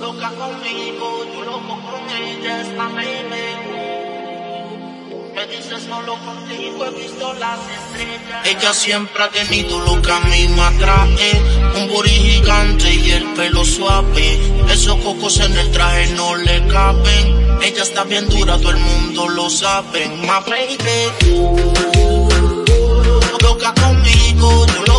Loca conmigo, yo loco con ella, es la baby. Me dice solo contigo he visto las estrellas. Ella siempre ha tenido lo que a mí me atrae. Un booty gigante y el pelo suave. Esos cocos en el traje no le caben. Ella está bien dura, todo el mundo lo sabe. My baby. Loca conmigo, yo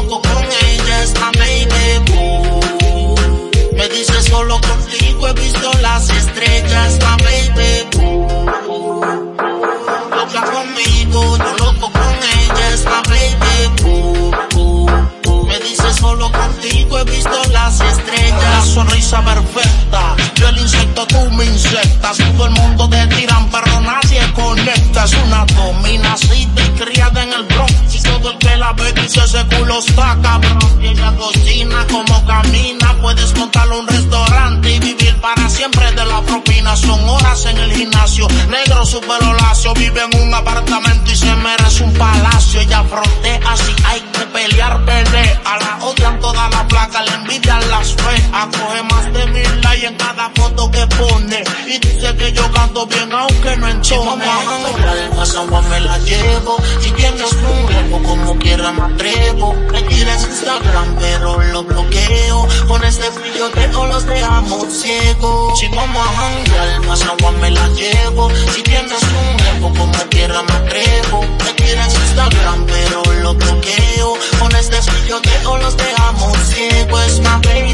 Todo el mundo te tiran, pero nadie conecta. Es una dominacita y criada en el Bronx. Y todo el que la ve dice ese culo está cabrón. Y ella cocina como camina, puedes montarle un restaurante y vivir para siempre de la propina. Son horas en el gimnasio, negro su pelo lacio, vive en un apartamento y se merece un palacio. Ella frontea si hay que pelear, pelea. A la odian toda la placa, le envidian las fe. Acoge más de mil likes en cada foto bien aunque no entone. Si vamos a el me la llevo. Si tienes un repo como quiera me atrevo. Me tires Instagram pero lo bloqueo. Con este te los dejamos ciegos. Si vamos a janguear, más agua me la llevo. Si tienes un repo como quiera me atrevo. Me tiras Instagram pero lo bloqueo. Con este te los dejamos ciegos. Es my baby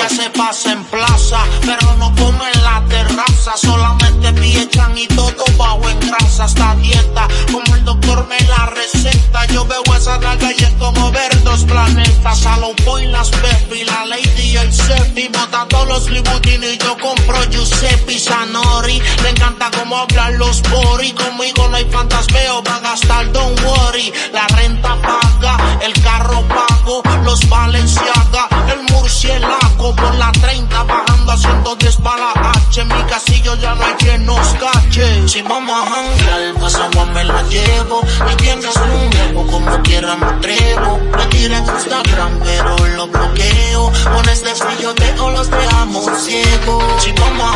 Ella se pasa en plaza, pero no come en la terraza, solamente piechan y todo bajo en grasa, hasta dieta, como el doctor me la receta. Yo veo esa nalga y es como ver dos planetas. A los boy, las baby, la lady y el Sefi. Botando los Libutin y yo compro Giuseppe Sanori. Le encanta como hablan los bori. Conmigo no hay fantasmeo, va a gastar, don't worry. La renta paga, Si vamos a janguear, pasamos me la llevo. Y tienes un ego como quiera me atrevo. Me tira en Instagram pero lo bloqueo. Con este frío te o los dejamos ciegos. Si vamos